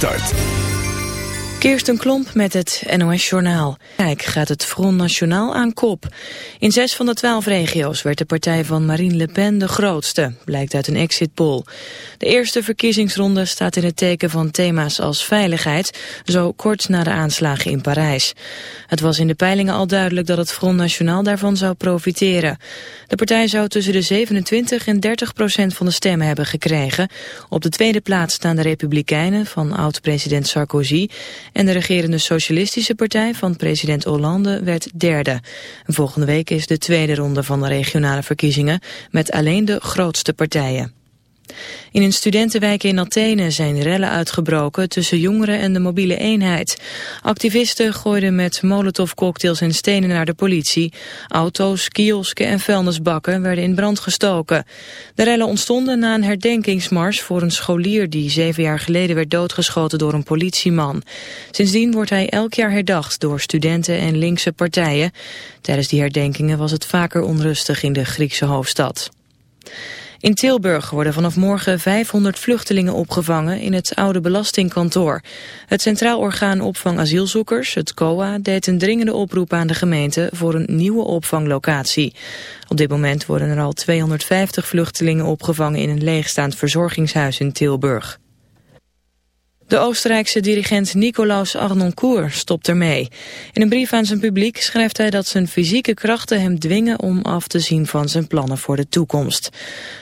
Start. Kirsten Klomp met het NOS-journaal. Kijk, gaat het Front Nationaal aan kop. In zes van de twaalf regio's werd de partij van Marine Le Pen de grootste, blijkt uit een exit poll. De eerste verkiezingsronde staat in het teken van thema's als veiligheid, zo kort na de aanslagen in Parijs. Het was in de peilingen al duidelijk dat het Front Nationaal daarvan zou profiteren. De partij zou tussen de 27 en 30 procent van de stemmen hebben gekregen. Op de tweede plaats staan de Republikeinen van oud-president Sarkozy en de regerende Socialistische Partij van president Hollande werd derde. Volgende week is de tweede ronde van de regionale verkiezingen met alleen de grootste partijen. In een studentenwijk in Athene zijn rellen uitgebroken tussen jongeren en de mobiele eenheid. Activisten gooiden met molotovcocktails en stenen naar de politie. Auto's, kiosken en vuilnisbakken werden in brand gestoken. De rellen ontstonden na een herdenkingsmars voor een scholier die zeven jaar geleden werd doodgeschoten door een politieman. Sindsdien wordt hij elk jaar herdacht door studenten en linkse partijen. Tijdens die herdenkingen was het vaker onrustig in de Griekse hoofdstad. In Tilburg worden vanaf morgen 500 vluchtelingen opgevangen in het oude belastingkantoor. Het Centraal Orgaan Opvang Asielzoekers, het COA, deed een dringende oproep aan de gemeente voor een nieuwe opvanglocatie. Op dit moment worden er al 250 vluchtelingen opgevangen in een leegstaand verzorgingshuis in Tilburg. De Oostenrijkse dirigent Nicolaus Arnoncourt stopt ermee. In een brief aan zijn publiek schrijft hij dat zijn fysieke krachten hem dwingen om af te zien van zijn plannen voor de toekomst.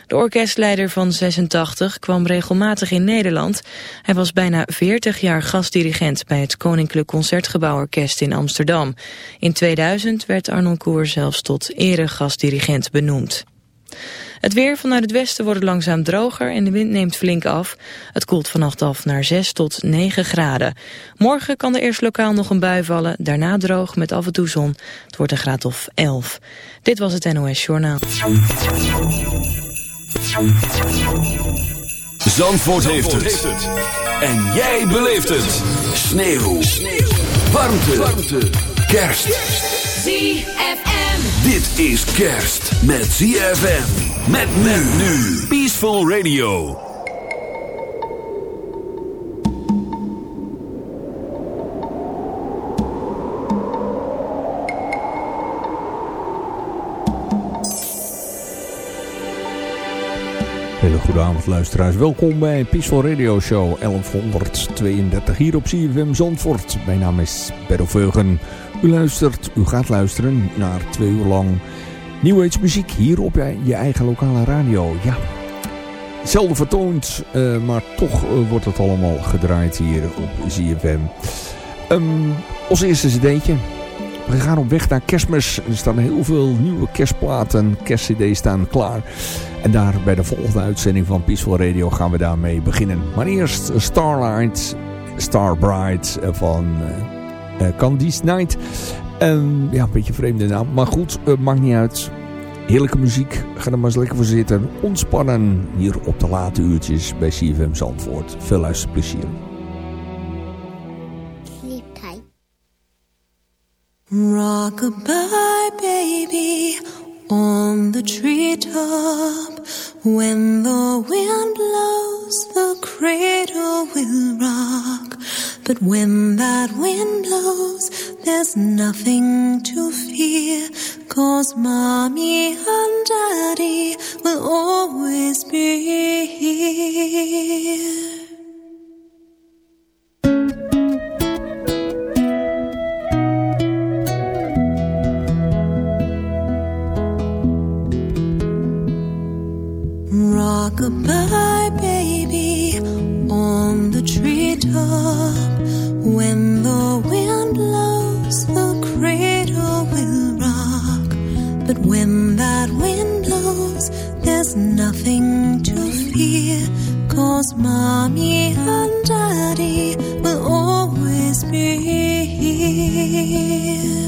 De orkestleider van 86 kwam regelmatig in Nederland. Hij was bijna 40 jaar gastdirigent bij het Koninklijk Concertgebouworkest in Amsterdam. In 2000 werd Arnoncourt zelfs tot eregastdirigent benoemd. Het weer vanuit het westen wordt langzaam droger en de wind neemt flink af. Het koelt vannacht af naar 6 tot 9 graden. Morgen kan er eerst lokaal nog een bui vallen, daarna droog met af en toe zon. Het wordt een graad of 11. Dit was het NOS Journaal. Zandvoort, heeft, het. En jij beleeft het. Sneeuw. Sneeuw. Warmte. Warmte. Kerst. ZFM. Dit is kerst met ZFM. Met men nu. Peaceful Radio. Hele goede avond luisteraars. Welkom bij Peaceful Radio Show 1132 hier op CFM Zandvoort. Mijn naam is Veugen. U luistert, u gaat luisteren naar twee uur lang New muziek hier op je eigen lokale radio. Ja, zelden vertoond, uh, maar toch uh, wordt het allemaal gedraaid hier op ZFM. Um, ons eerste cd'tje. We gaan op weg naar kerstmis. Er staan heel veel nieuwe kerstplaten, kerstcd's staan klaar. En daar bij de volgende uitzending van Peaceful Radio gaan we daarmee beginnen. Maar eerst Starlight, Starbright van uh, Candice Night. Um, ja, een beetje een vreemde naam. Maar goed, uh, maakt niet uit. Heerlijke muziek. Ga er maar eens lekker voor zitten. Ontspannen hier op de late uurtjes bij CFM Zandvoort. Veel luisterplezier. Rockabye baby on the treetop When the wind blows the cradle will rock But when that wind blows there's nothing to fear Cause mommy and daddy will always be here Goodbye, baby, on the treetop. When that wind blows, there's nothing to fear. Cause mommy and daddy will always be here.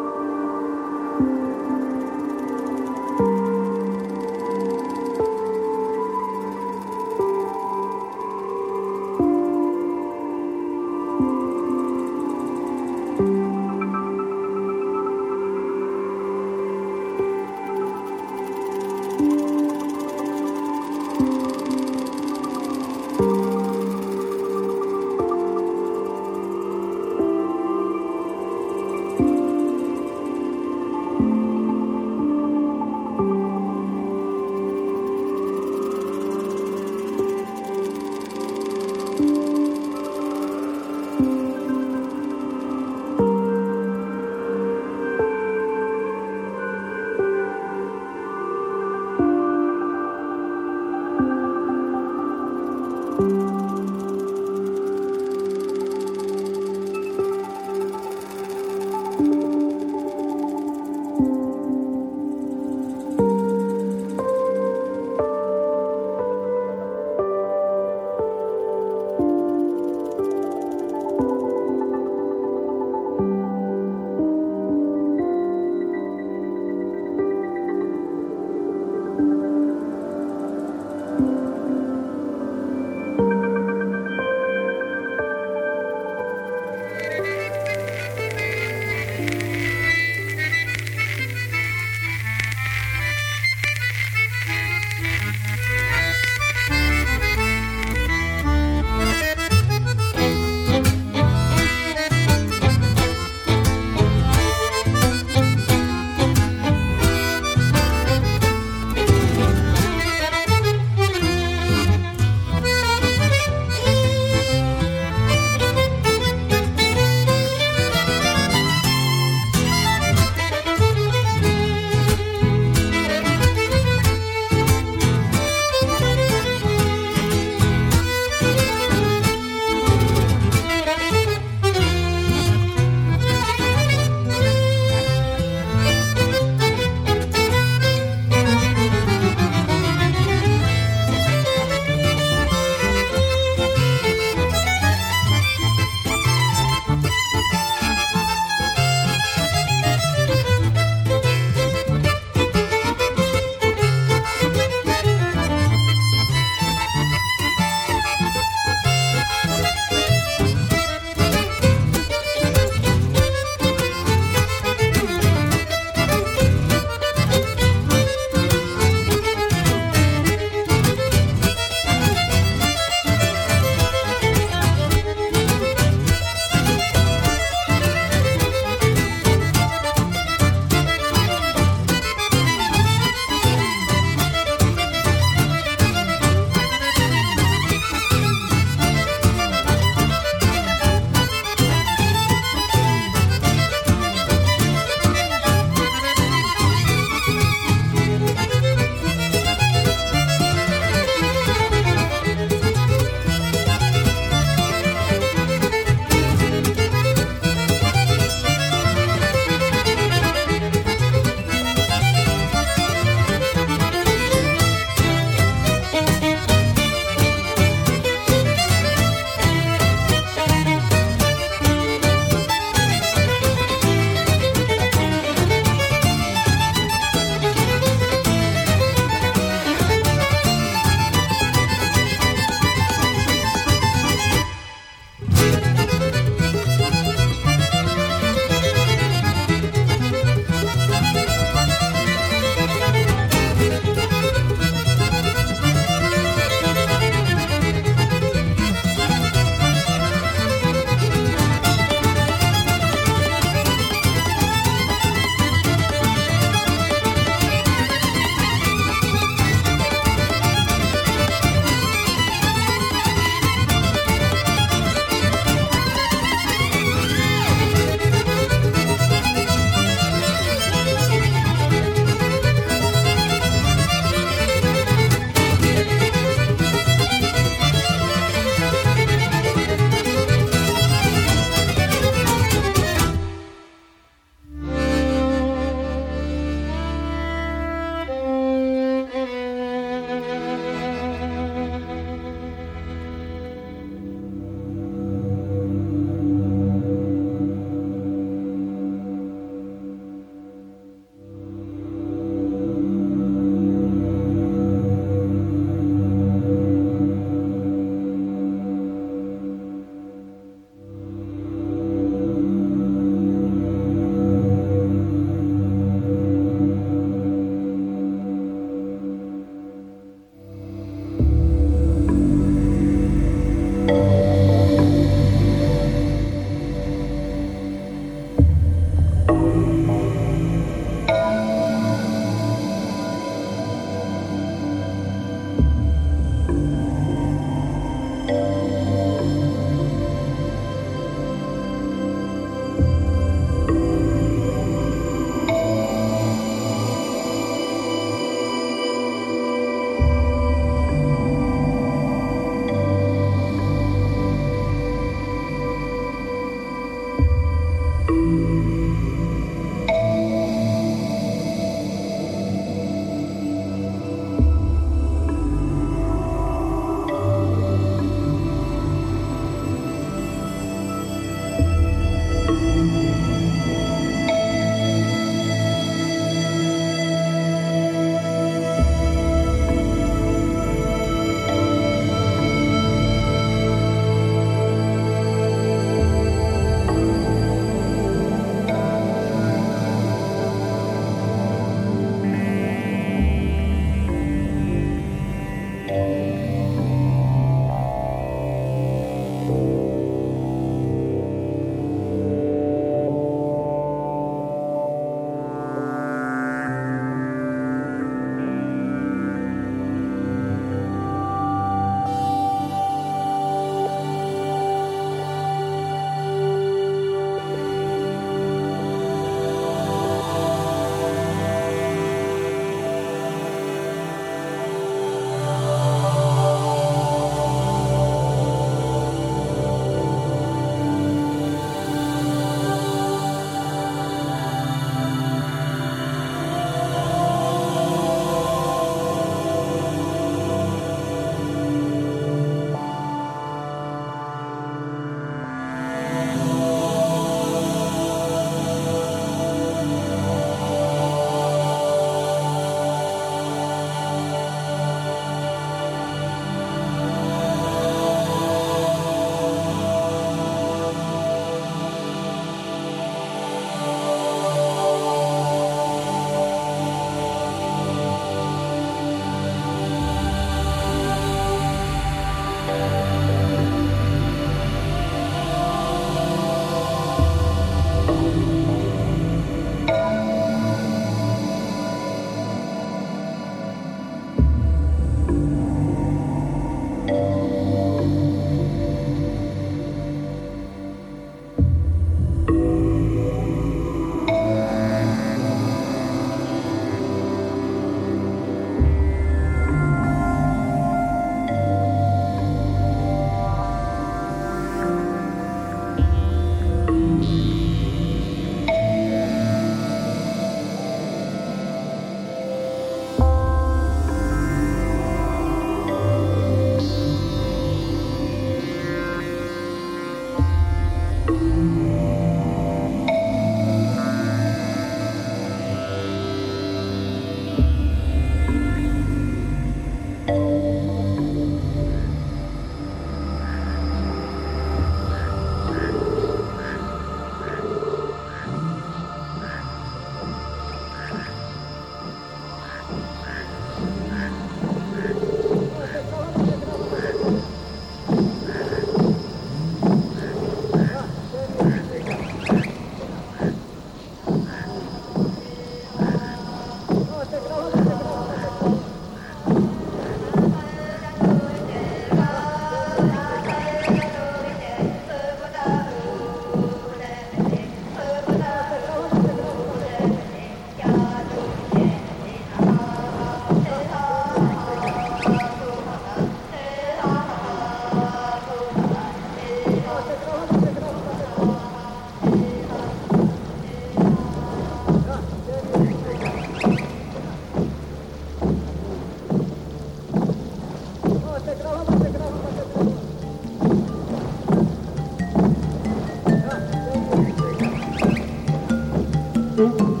Música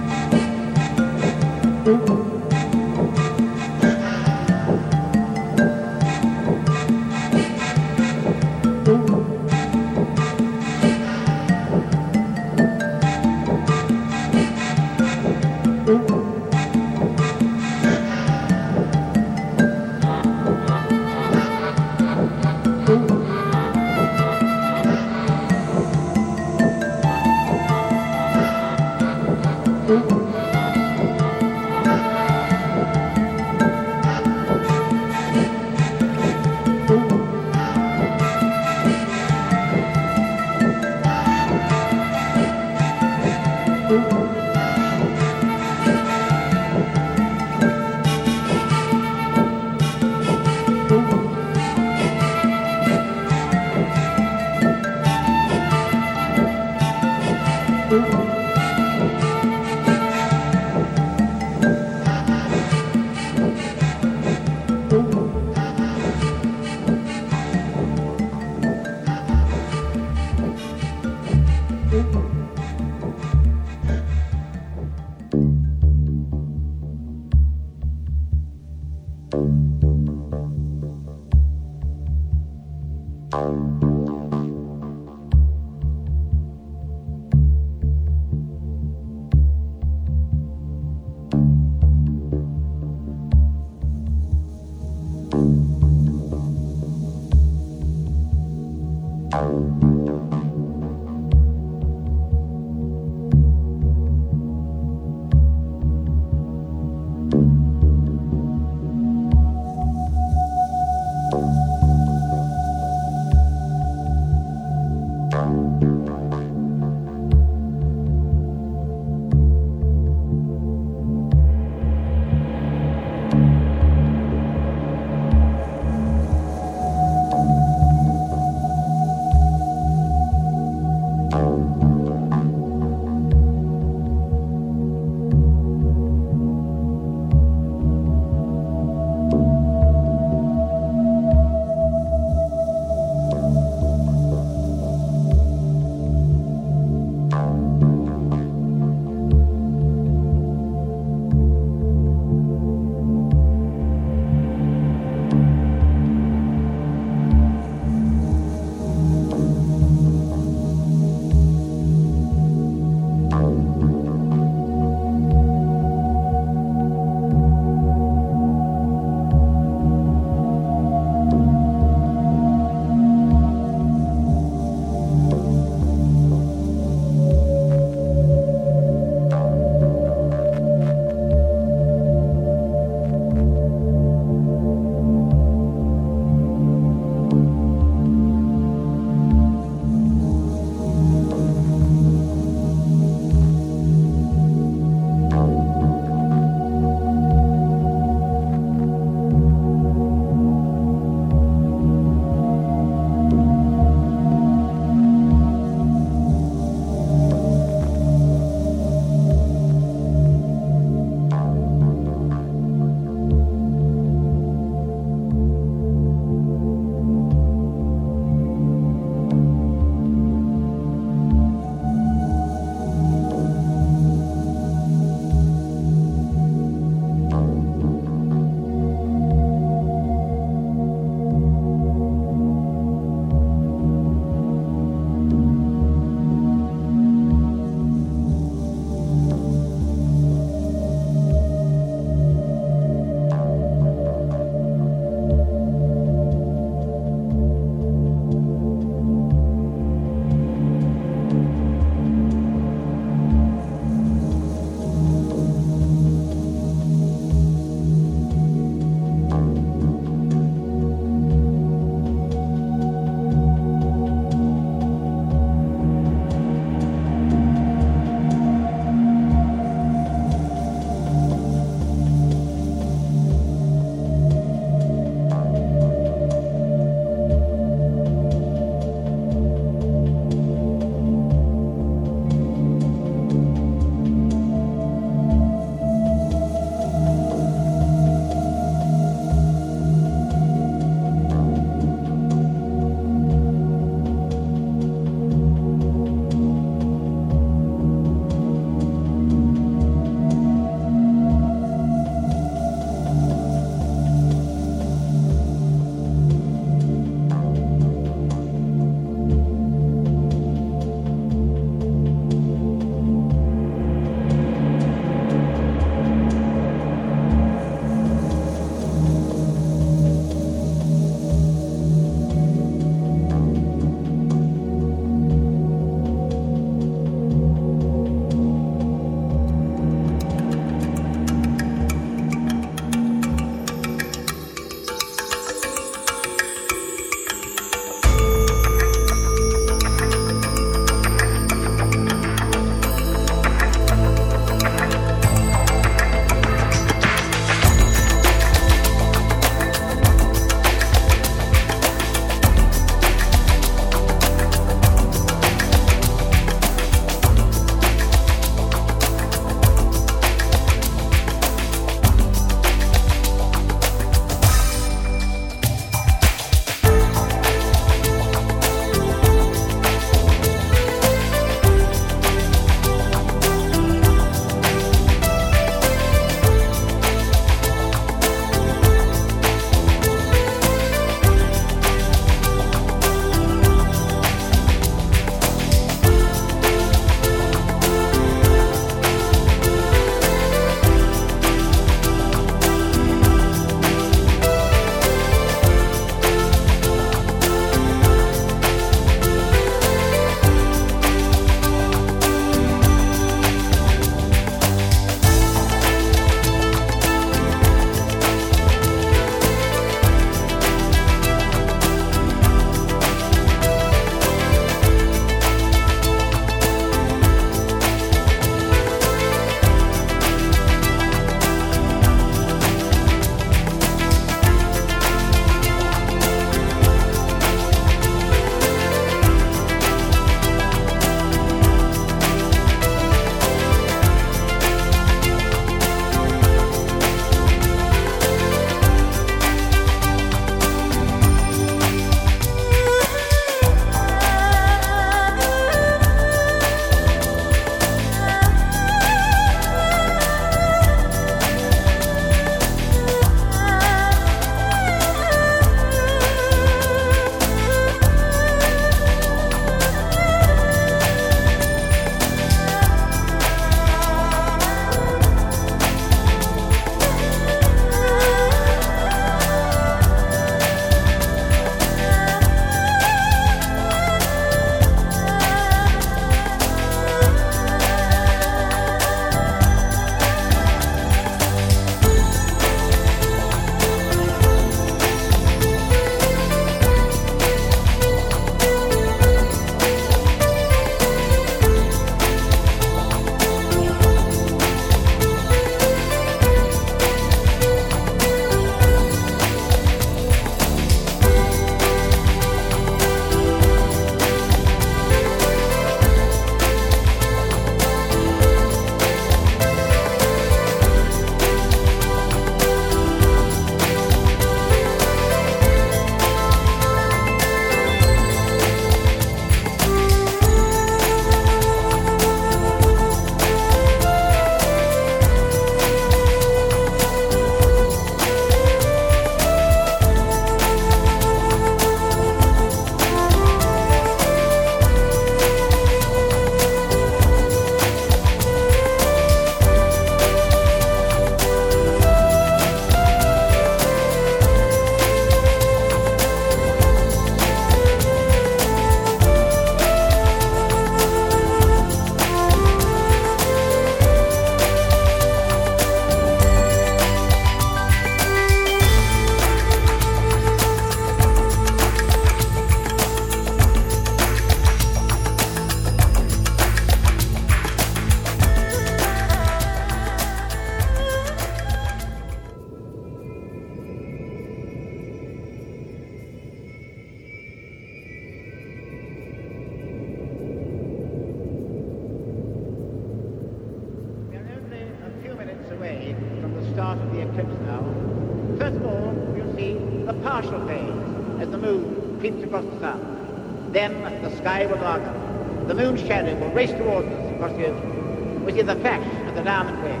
The moon's shadow will race towards us across the ocean. We see the flash of the diamond ring,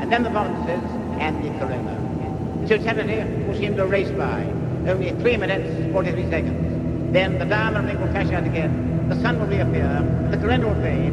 and then the volunteers and the corona. Totality will seem to race by, only 3 minutes, 43 seconds. Then the diamond ring will flash out again, the sun will reappear, the corona will fade,